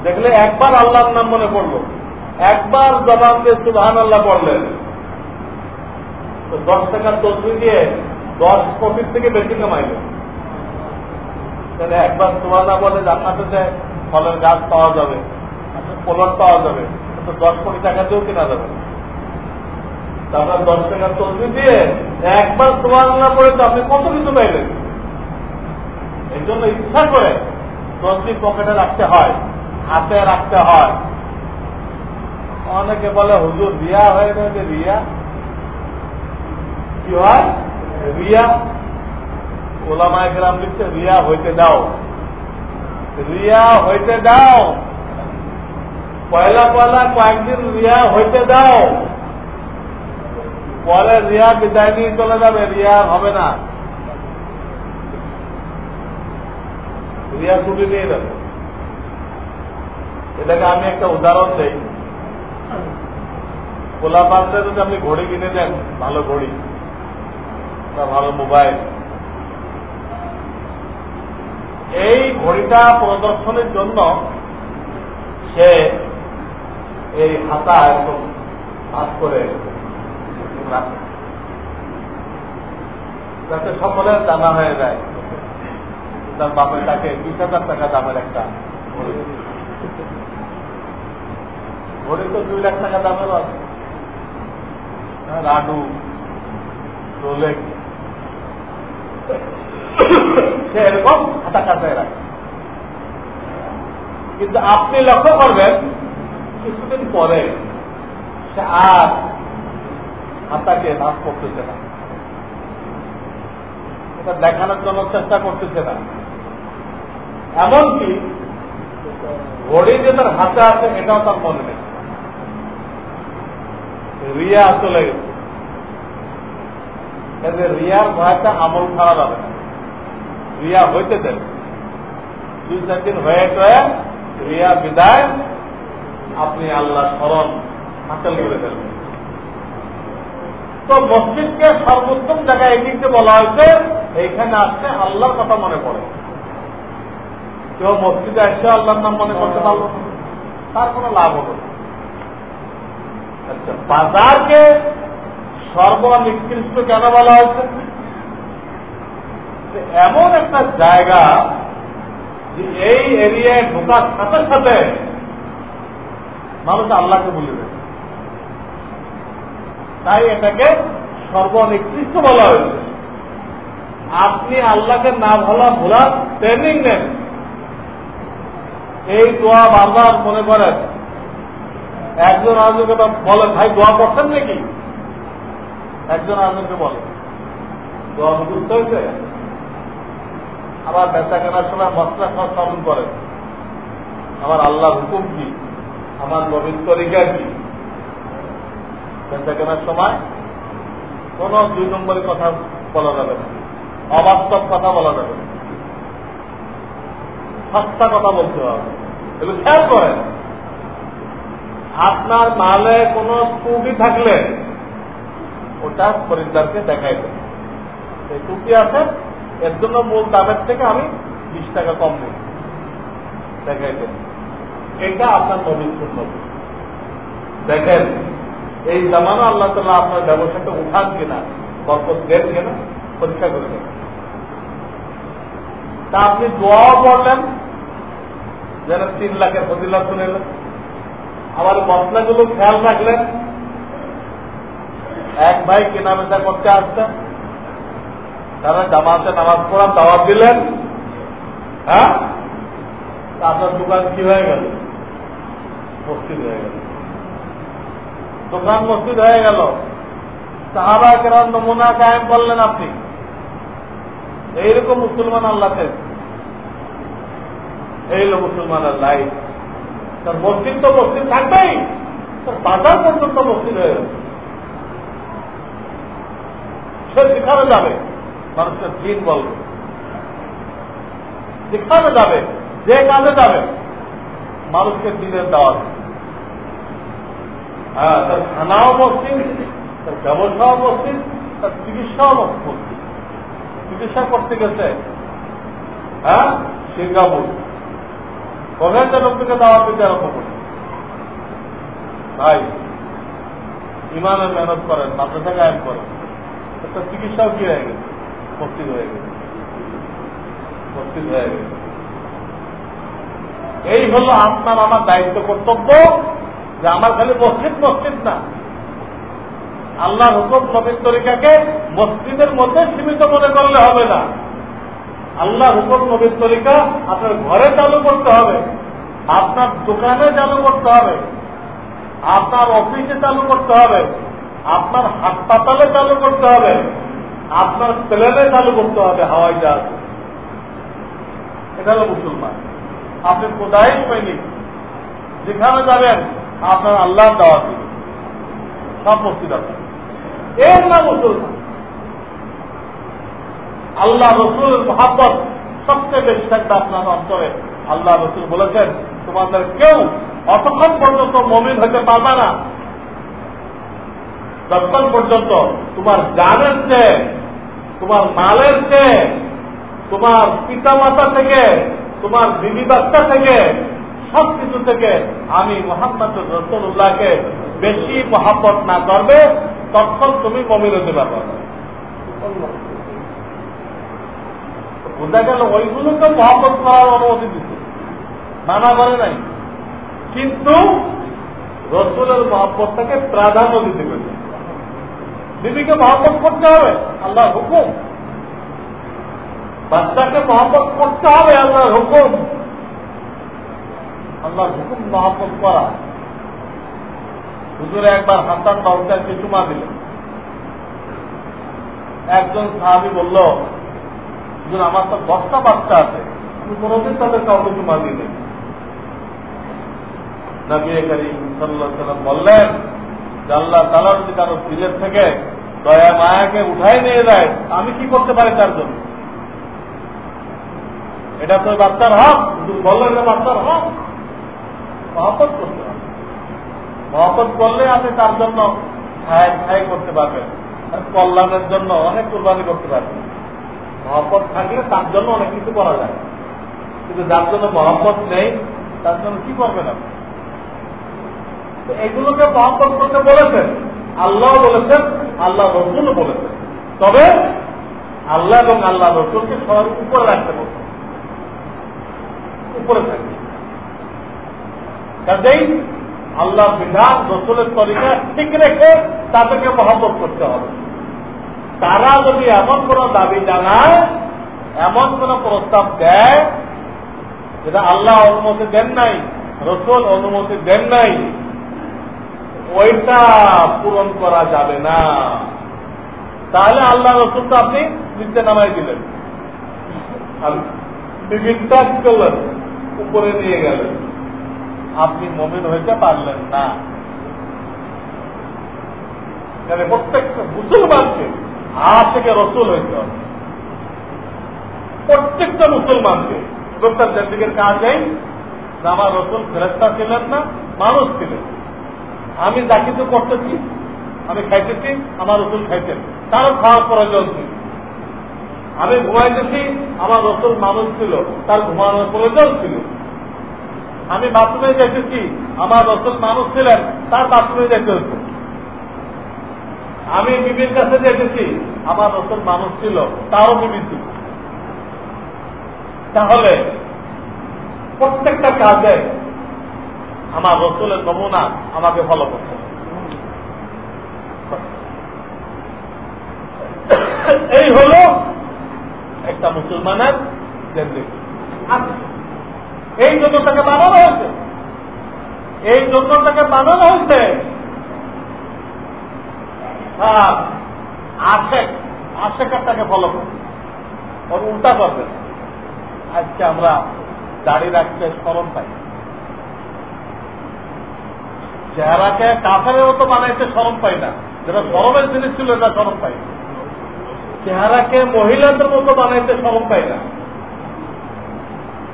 দেখলে একবার আল্লাহর নাম মনে পড়ল। একবার জবান দিয়ে সুবাহান আল্লাহ পড়লেন। তো দশ টাকার তসবি দিয়ে দশ কোটির থেকে বেশি কামাইলেন। তাহলে একবার সুবাহ বলে জান্নাতে ফলের গাছ পাওয়া যাবে পোলট পাওয়া যাবে তো দশ কোটি টাকা দিয়েও কেনা যাবে আপনার দশ টাকার তসবি দিয়ে একবার তোমার না পড়ে তো আপনি কত কিছু পাইলেন? জন্য ইচ্ছা করে তসবি পকেটে রাখতে হয়, হাতে রাখতে হয়। অনেকে বলে, হুজুর, রিয়া হয়ে গেছে রিয়া? কি হয়? রিয়া। ওলামায় গ্রাম লিখছে, রিয়া হইতে দাও। রিয়া হইতে দাও? পয়লা পয়লা কয়েকদিন রিয়া হইতে দাও। পরে রিয়া বিদায় নিয়ে চলে যাবে, রিয়া হবে না। রিয়া ছুটি নিয়ে যাবে এটাকে আমি একটা উদাহরণ দেই। খোলা পাত্রে যদি আপনি ঘড়ি কিনে দেন, ভালো ঘড়ি, বা ভালো মোবাইল, এই ঘড়িটা প্রদর্শনের জন্য সে এই হাতা একদম হাত করে যাতে সকলের জানা হয়ে যায়। তার বাপের তাকে বিশ হাজার টাকা দামের একটা ঘড়ি। তো দুই লাখ টাকা দামের আছে হ্যাঁ, লাডু রোলেক সে এরকম হাতা কাটায় রাখে। কিন্তু আপনি লক্ষ্য করবেন কিছুদিন পরে সে আর হাতাকে ভাগ করতেছে না। এটা দেখানোর জন্য চেষ্টা করতেছে না। এমনকি ঘড়ি যে তার হাতে আছে, এটাও তার মনে নেই। রিয়া চলে গেছে রিয়ার ভয়টা আমল খাওয়া যাবে না। রিয়া হইতে দেন দুই, চার দিন হয়ে টয়ে রিয়া বিদায়। আপনি আল্লাহ স্মরণ হাসিল করে ফেলবেন। তো মসজিদকে সর্বোত্তম জায়গায় এদিকে বলা হয়েছে, এইখানে আসছে আল্লাহর কথা মনে পড়ে। কেউ মসজিদে এসে আল্লাহর নাম মনে করতে পারল তার কোনো লাভ হলো। আচ্ছা বাজারকে সর্বনিকৃষ্ট কেন বলা হয়েছে? এমন একটা জায়গা যে এই এরিয়ায় ঢোকার সাথে সাথে মানুষ আল্লাহকে বলবে তাই এটাকে সর্বনিকৃষ্ট বলা হয়েছে। আপনি আল্লাহকে না ভালা ভোলার ট্রেনিং নেন। এই দোয়া বারবার মনে করেন একজন আরেকজনকে বলে, ভাই, দোয়া করছেন নাকি? একজন আরেকজনকে বলে, দোয়া মুখস্থ হয়েছে? আবার বেচা কেনার সময় মশলা খাওয়া স্মরণ করেন আমার আল্লাহ হুকুম কি? আমার নবীন তরিকা কি? বেচা কেনার সময় কোন দুই নম্বরের কথা বলা যাবে না। অবাস্তব কথা বলা যাবে না। সস্তা কথা বলতে হবে। খেয়াল করেন, আপনার মালে কোন ত্রুটি থাকলে ওটা খরিদ্দারকে দেখাই দেন। এই ত্রুটি আছে, এর জন্য মূল দামের থেকে আমি বিশ টাকা কম দিই দেখাই দেন। এটা আপনার নবীন সুন্নত দেখেন, এই জামানো আল্লাহ তাল্লাহ আপনার ব্যবসাটা উঠান কিনা, বরকত দেন কিনা, পরীক্ষা করে দেন তা আপনি দোয়াও পড়লেন যেন তিন লাখের ফজিলা শুনেলেন আবার মশলাগুলো খেয়াল রাখলেন। এক ভাই কেনা বেচা করতে আসতেন তারা জামাতে নামাজ পড়ার দাওয়াত দিলেন। হ্যাঁ? আপনার দোকান কি হয়ে গেল? মসজিদ হয়ে গেল। দোকান মসজিদ হয়ে গেল। সাহাবা কেরাম নমুনা কায়েম করলেন আপনি। এইরকম মুসলমান আল্লাহতে এই হলো মুসলমানের লাইফ তার মসজিদ তো মসজিদ থাকবেই, তার বাজার পর্যন্ত মসজিদ হয়ে গেছে সে যেখানে যাবে, মানুষের দিন বলবে। যাবে, যে কাজে যাবে, মানুষকে দিনের দেওয়া হ্যাঁ তার খানাও মসজিদ, তার ব্যবসাও মসজিদ, তার চিকিৎসাও মসজিদ। চিকিৎসা করতে গেছে হ্যাঁ সিঙ্গাপুর। কমেন্টের লোককে দাওয়া দিতে আরম্ভ করি ভাই, ইমানের মেহনত করেন, মাদ্রাসা গায়ন করেন। একটা চিকিৎসাও কি হয়ে গেছে? মসজিদ হয়ে গেছে। মসজিদ হয়ে গেছে। এই হলো আপনার, আমার দায়িত্ব, কর্তব্য যে আমার খালি মসজিদ মসজিদ না। আল্লাহ হুকুম নবীন তরিকাকে মসজিদের মধ্যে সীমিত মনে করলে হবে না। আল্লাহ হুকুম নবীন তরিকা আপনার ঘরে চালু করতে হবে, আপনার দোকানে চালু করতে হবে, আপনার অফিসে চালু করতে হবে, আপনার হাসপাতালে চালু করতে হবে, আপনার প্লেনে চালু করতে হবে, হাওয়াই জাহাজ। এটা হলো মুসলমান। আপনি কোথায় পাইনি? যেখানে যাবেন, আপনার আল্লাহ দাওয়া দিবে সব মসজিদ আপনার এর নাম মুসলমান। আল্লাহ রসুলের মহাব্বত সবচেয়ে বেশি থাকবে আপনার অঞ্চলে। আল্লাহ রসুল বলেছেন, তোমাদের কেউ অতক্ষণ পর্যন্ত মমিন হতে পারবে না। যতক্ষণ পর্যন্ত তোমার জানের চেয়ে, তোমার মালের চেয়ে, তোমার পিতা মাতা থেকে, তোমার বিবি বাচ্চা থেকে সব কিছু থেকে আমি মোহাম্মদ রসুল্লাহকে বেশি মহাব্বত না করবে তখন তুমি মমিন হতে পারবে বোঝা গেল ওইগুলো তো মহাব্বত করার অনুমতি মানা করে নাই। কিন্তু রসুলের প্রাধান্য দিতে পেরেছে। করতে হবে, আল্লাহর হুকুম। বাচ্চাকে মহাব্বত করতে হবে, আল্লাহর হুকুম। আল্লাহর হুকুম মহাব্বত করা। হুজুরে একবার হাসান বাবুকে চুমা একজন সাহাবি বলল হুজুর আমার তো দশটা বাচ্চা আছে। আমি কোনোদিন তাদের কাউকে নবী করিম সাল্লাম বললেন, যে তালা যদি কারও দিলের থেকে দয়া মায়াকে উঠাই নিয়ে যায়, আমি কি করতে পারি তার জন্য? এটা তো বাচ্চার হক বললেন যে বাচ্চার হক। মহব্বত করতে হবে। মহব্বত করলে আপনি তার জন্য ছায় ছায় করতে পারবেন। আর কল্যাণের জন্য অনেক কোরবানি করতে পারবেন। মহব্বত থাকলে তার জন্য অনেক কিছু করা যায়। কিন্তু যার জন্য মহব্বত নেই, তার জন্য কি করবেন আপনি এগুলোকে মহব্বত করতে বলেছেন। আল্লাহ বলেছেন, আল্লাহ রসুল বলেছেন। তবে আল্লাহ এবং আল্লাহ রসুলকে সবার উপরে রাখতে বলছেন। উপরে থাকে কাজেই আল্লাহ বিধান রসুলের তরিকা ঠিক রেখে তাদেরকে মহব্বত করতে হবে। তারা যদি এমন কোন দাবি জানায়, এমন কোন প্রস্তাব দেয়, যেটা আল্লাহ অনুমতি দেন নাই, রসুল অনুমতি দেন নাই, ওইটা পূরণ করা যাবে না। তাহলে আল্লাহ রসুল তো আপনি নিচে নামাই দিলেন। বিভিন্ন করলেন, উপরে নিয়ে গেলেন। আপনি মমিন হইতে পারলেন না। প্রত্যেকটা মুসলমানকে আজ থেকে রসুল হইতে হবে। প্রত্যেকটা মুসলমানকে ডক্টর জেন্দিকের কাজেই আমার রসুল ফেরস্তা ছিলেন না, মানুষ ছিলেন। আমি যা কিছু করতেছি, আমি খাইতেছি, আমার রসুল খাইতেন। তারও খাওয়ার প্রয়োজন ছিল আমি ঘুমাইতেছি, আমার রসুল মানুষ ছিল, তার ঘুমানোর প্রয়োজন ছিল। আমি বাথরুমে যেতেছি আমার রসুল মানুষ ছিলেন, তার বাথরুমে যেতে হতো আমি বিবির কাছে যেতেছি। আমার রসুল মানুষ ছিল তারও বিবি ছিল। তাহলে প্রত্যেকটা কাজে আমার রসুলের নমুনা আমাকে ফলো করতে এই হল একটা মুসলমানের এই জন্য তাকে বানানো হয়েছে। এই জন্য তাকে বানানো হয়েছে তাকে ফলো করবে উল্টা করবে। আজকে আমরা দাড়ি রাখতে স্মরণ পাই। চেহারাকে কাফের মতো বানাইতে স্মরণ পাই না। যেটা সরমের জিনিস ছিল, এটা স্মরণ পাই। চেহারাকে মহিলাদের মতো বানাইতে স্মরণ পাই না।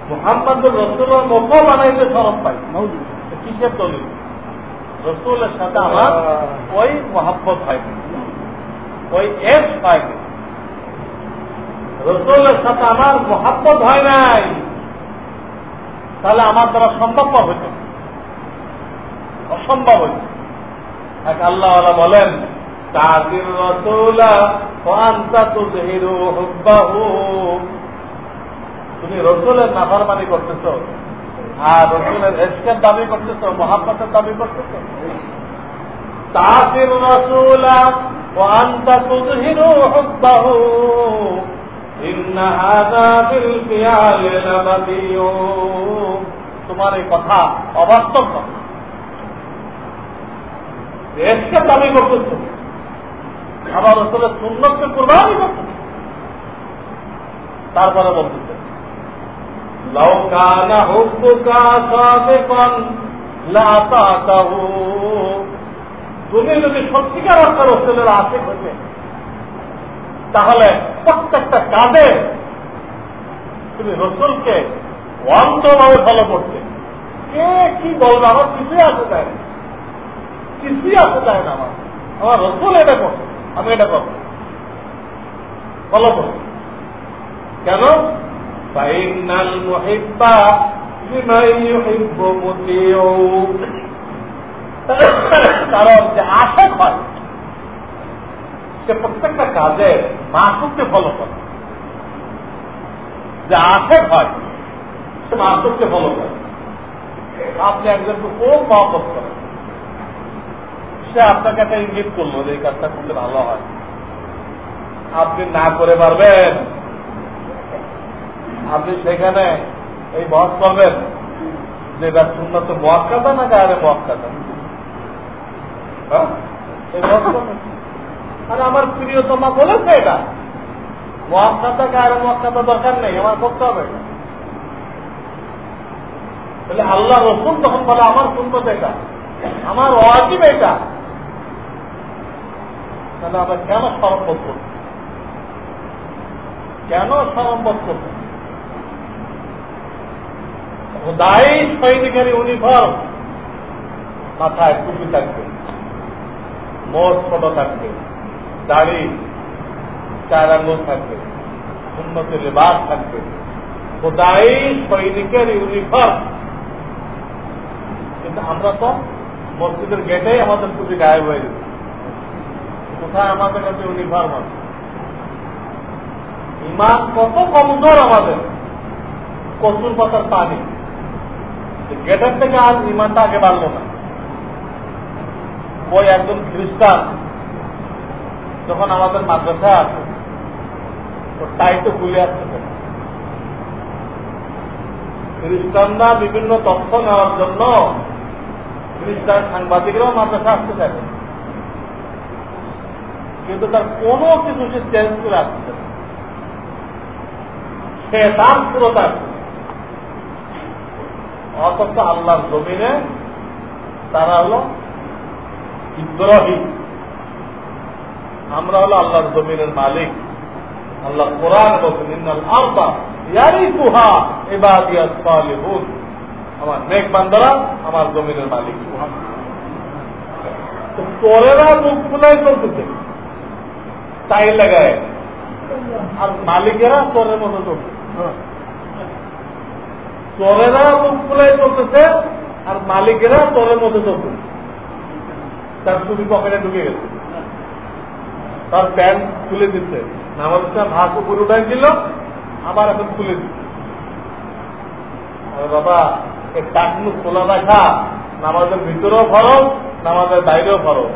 মোহাম্মদ রসুলের মতো বানাইতে স্মরণ পাই। কিসের দলিল? রসুলের সাথে আমার ওই মহাব্বত হয়নি ওই এস হয়নি রসুলের সাথে আমার মহাব্বত হয় নাই। তাহলে আমার দ্বারা সম্ভব হইত অসম্ভব হইত। এক আল্লাহ বলেন তাদের রসুলা তুমি রসুলের নাফারমানি করতেছ। আর রসুলের এসকের দাবি করতেছ মহাব্বতের দাবি করতেছ তাদের রসুলা وأنت تظهر حبه إن هذا بالفعل لبديع তোমার এই কথা অবাস্তব কথা দেশকে দাবি করতেছে আবার আসলে সুন্নতকে কোরবানি করতেছে তারপরে বলতেছে লৌকানা হুকুকা সাদেকন লাতাতাহু তুমি যদি সত্যিকার অর্থে রসুলের আসে হইতে তাহলে প্রত্যেকটা কাজে তুমি রসুলকে অন্তভাবে ফলো করতে। কে কি বলবে? আমার কিছুই আসে যায় না। কিছুই আসে যায় না আমার। আমার রসুল এটা করবে আমি এটা করব। ফলো করব। কেন? কারণ যে হয়, সে প্রত্যেকটা কাজে মাসুককে ফলো করে। যে হয়, সে মাসুককে ফলো করে। আপনি একজনকে খুব মহব্বত করেন। সে আপনাকে একটা ইঙ্গিত করল যে এই কাজটা করলে ভালো হয়। আপনি না করে পারবেন। আপনি সেখানে এই বহস করবেন যে এটা সুন্নত মহাকাদা না গায়ে মহাকাদা আরে আমার প্রিয়তমা বলেছে এটা। মহাকাদা গায়ে মহাকাদা দরকার নেই, আমার করতে হবে। তাহলে আল্লাহ রসুন তখন বলে, আমার সুন্দর এটা, আমার অজিব এটা। তাহলে আমরা কেন সরম্বোধ করব? কেন সরম্বোধ করব? দায়ী সৈনিকের ইউনিফর্ম মাথায় টুপি থাকবে মোট ছোট থাকবে, দাড়ি, চার আঙ্গুল থাকবে উন্নতি লেবাস থাকবে। খোদাই সৈনিকের ইউনিফর্ম কিন্তু আমরা তো মসজিদের গেটেই আমাদের টুপি গায়েব হয়ে গেছে। কোথায় আমাদের কাছে ইউনিফর্ম আছে? ইমান কত কমজোর আমাদের। কচুর পাতার পানি। গেটের থেকে আজ ইমানটা আগে বাড়লো না। ওই একজন খ্রিস্টান যখন আমাদের মাদ্রাসায় আসে, তো তাই তো খুলে আসতে পারে খ্রিস্টানরা বিভিন্ন তথ্য নেওয়ার জন্য খ্রিস্টান সাংবাদিকরাও মাদ্রাসা আসতে থাকে। কিন্তু তার কোনো কিছু সে চেঞ্জ করে আসছে সে তার পুরোটা অথচ আল্লাহর জমিনে তারা হলো ইব্রাহিম। আমরা হলো আল্লাহর জমিনের মালিক। আল্লাহ কোরআন বলছেন আমার নেক বান্দারা আমার জমিনের মালিক। তো চোরেরা মুখ ফুলাই চলতেছে। তাই লাগায়। আর মালিকেরা তোরের মতো চলছে চোরেরা মুখ ফুলাই চলতেছে, আর মালিকেরা চোরের মতো চলতেছে। তার ছুটি পকেটে ঢুকে গেছে। তার প্যান্ট খুলে দিচ্ছে নামাজ ভাত উপরে উঠাই দিল, আবার এখন খুলে দিচ্ছে বাবা এই টাকনু খোলা রাখা, নামাজের ভিতরেও ফরজ, নামাজের বাইরেও ফরজ।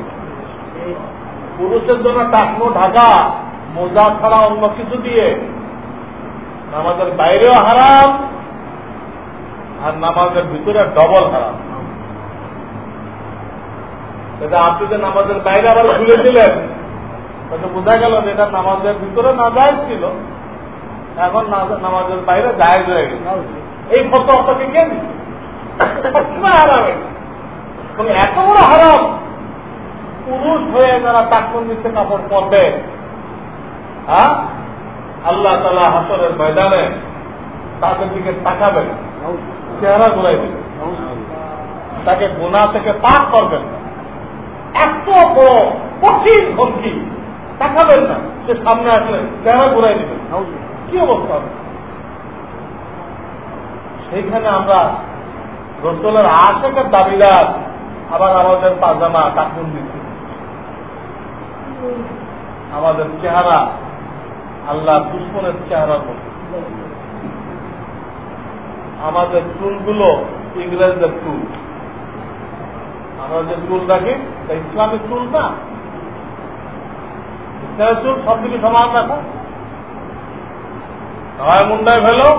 পুরুষের জন্য টাকনু ঢাকা, মোজা ছাড়া অন্য কিছু দিয়ে। নামাজের বাইরেও হারাম আর নামাজের ভিতরে ডবল হারাম। এটা আপনি যে নামাজের বাইরে আবার খুলে দিলেন তাতে বোঝা গেল যে এটা নামাজের ভিতরে না যায় ছিল। এখন নামাজের বাইরে যায় হয়ে গেছে। এই ফটো আপনাকে কে হারাবে এত বড় হারাম। পুরুষ হয়ে যারা তাকুন নিচে কাপড় পরবে হ্যাঁ? আল্লাহ তালা হাসরের ময়দানে তাদের দিকে তাকাবেন। চেহারা ঘুরাই দেবেন তাকে গোনা থেকে পাক করবেন এত বড় কঠিন ধমকি তাকাবেন না, সে সামনে আসলে চেহারা ঘুরাই দিবেন কি অবস্থা হবে? সেইখানে আমরা রসলের আশেকের দাবিদার আবার আমাদের পাজামা কাকুন দিচ্ছি। আমাদের চেহারা আল্লাহ দুশ্মনের চেহারা মতো আমাদের চুলগুলো ইংরেজদের চুল আমরা যে চুল রাখি তা ইসলামের চুল না ইসলামের চুল সব দিকে সমান রাখো। না হয় মুন্ডায় ফেলো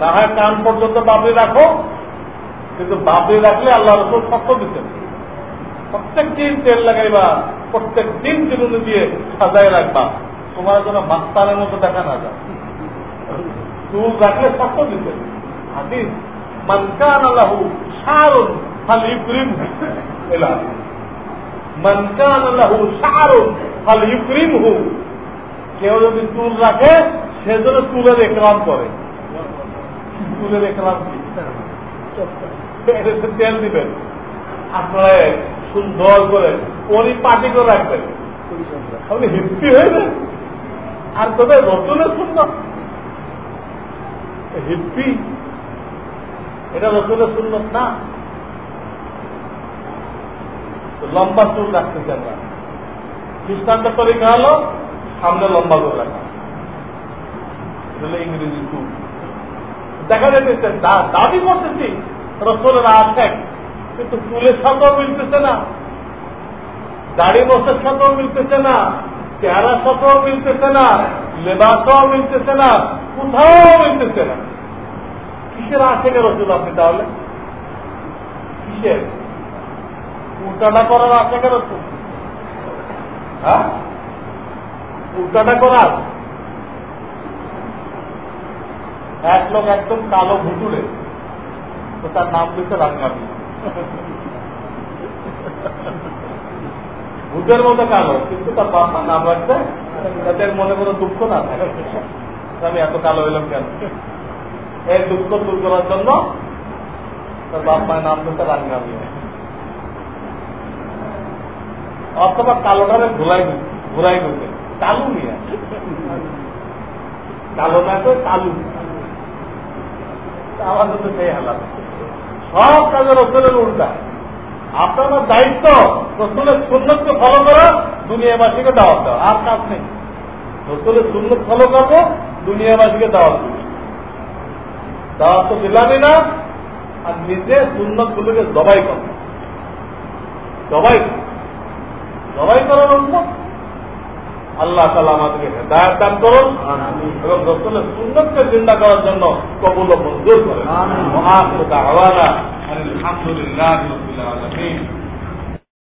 না হয় কান পর্যন্ত বাবরি রাখো, কিন্তু বাবরি রাখলে আল্লাহ রসুল শক্ত দিতেন। প্রত্যেক দিন তেল লাগাইবা প্রত্যেক দিন চিরুনি দিয়ে সাজাই রাখবা। তোমার যেন মাস্তারের মতো দেখা না যায়। চুল রাখলে শক্ত দিতেন। হাদিস মানকান আল্লাহু সারুন খালি ইব্রিম এলা মনকান লাহু শাহরুন ফাল ইউক্রিমহু কেউ যদি চুল রাখে, সে যেন চুলের একরাম করে। চুলের একরাম কি? তেল দিবেন। আপনারা সুন্দর করে পরিপাটি করে রাখবেন। আপনি হিপ্পি হয়ে যান আর তবে রসুলের সুন্দর। হিপ্পি এটা রসুলের সুন্দর না। লম্বা চুল রাখতে চান না খ্রিস্টানদের তরিকা হলো সামনে লম্বা করে রাখা। ইংরেজি চুল। দেখা যাচ্ছে দা- দাবি করতেছি, রসুলের আছেন কিন্তু চুলের সাথেও মিলতেছে না। দাড়ি বসের সাথেও মিলতেছে না। চেহারার সাথেও মিলতেছে না। লেবাসও মিলতেছে না। কোথাও মিলতেছে না। কিসের আশেখে রসুল আপনি তাহলে কিসের উল্টাটা করার আশেখে রসুল হ্যাঁ উল্টাটা করার এক লোক একদম কালো ভুতুরে তো তার নাম দিচ্ছে রাঙ্গাবি ভূতের মতো কালো কিন্তু তার বাবা নাম রাখছে তাদের মনে কোনো দুঃখ না থাকে আমি এত কালো হইলাম কেন এই দুঃখ দূর করার জন্য তার বাপ মায়ের নাম দিচ্ছে রাঙ্গাবি অথবা কালোটারে ঘোলাই ঘোরাই দিচ্ছে কালু নিয়ে কালো না তো কালু। আমাদের তো সেই হালাত। সব কাজের রসুলের উল্টা। আপনার দায়িত্ব রসুলের সুন্নতকে ফলো করা, দুনিয়াবাসীকে দাওয়াত দেওয়া। আর কাজ নেই। রসুলের সুন্নত ফলো করব, দুনিয়াবাসীকে দাওয়াত দিব। দাওয়াত তো দিলামই না আর নিজে সুন্নত গুলোকে জবাই কর। জবাই জবাই করার উন্মত আল্লাহ তালা আমাদেরকে হেদায়ত দান করুন এবং রসুলের সুন্নতকে চিন্তা করার জন্য কবুল মঞ্জুর করেন। আমিন। আলহামদুলিল্লাহ